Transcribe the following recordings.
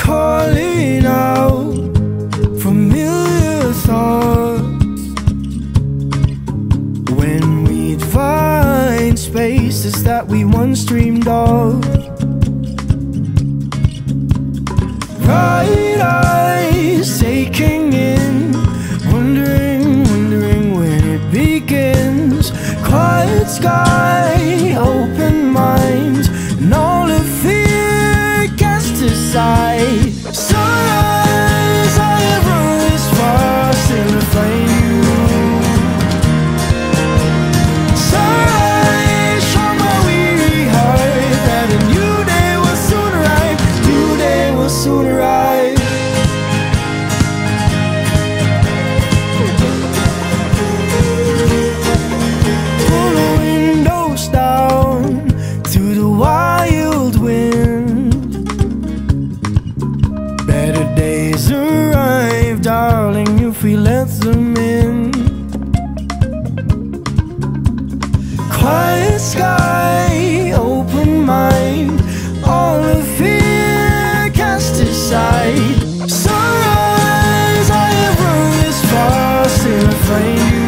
calling out familiar thoughts when we'd find spaces that we once dreamed of. Right has arrived, darling, if we let them in. Quiet sky, open mind, all the fear cast aside. Sunrise, I have run this far, still afraid.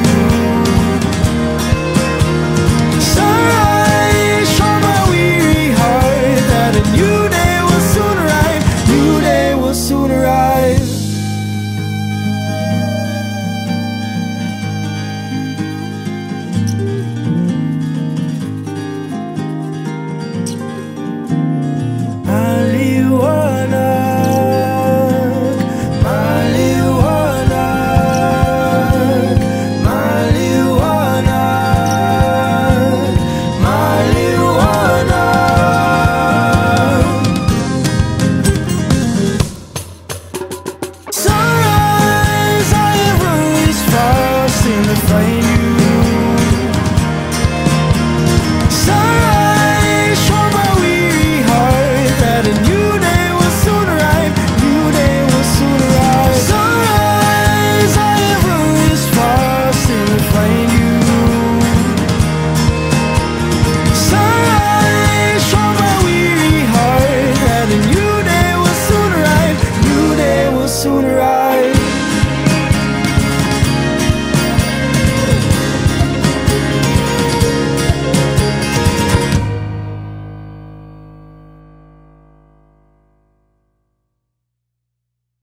marijuana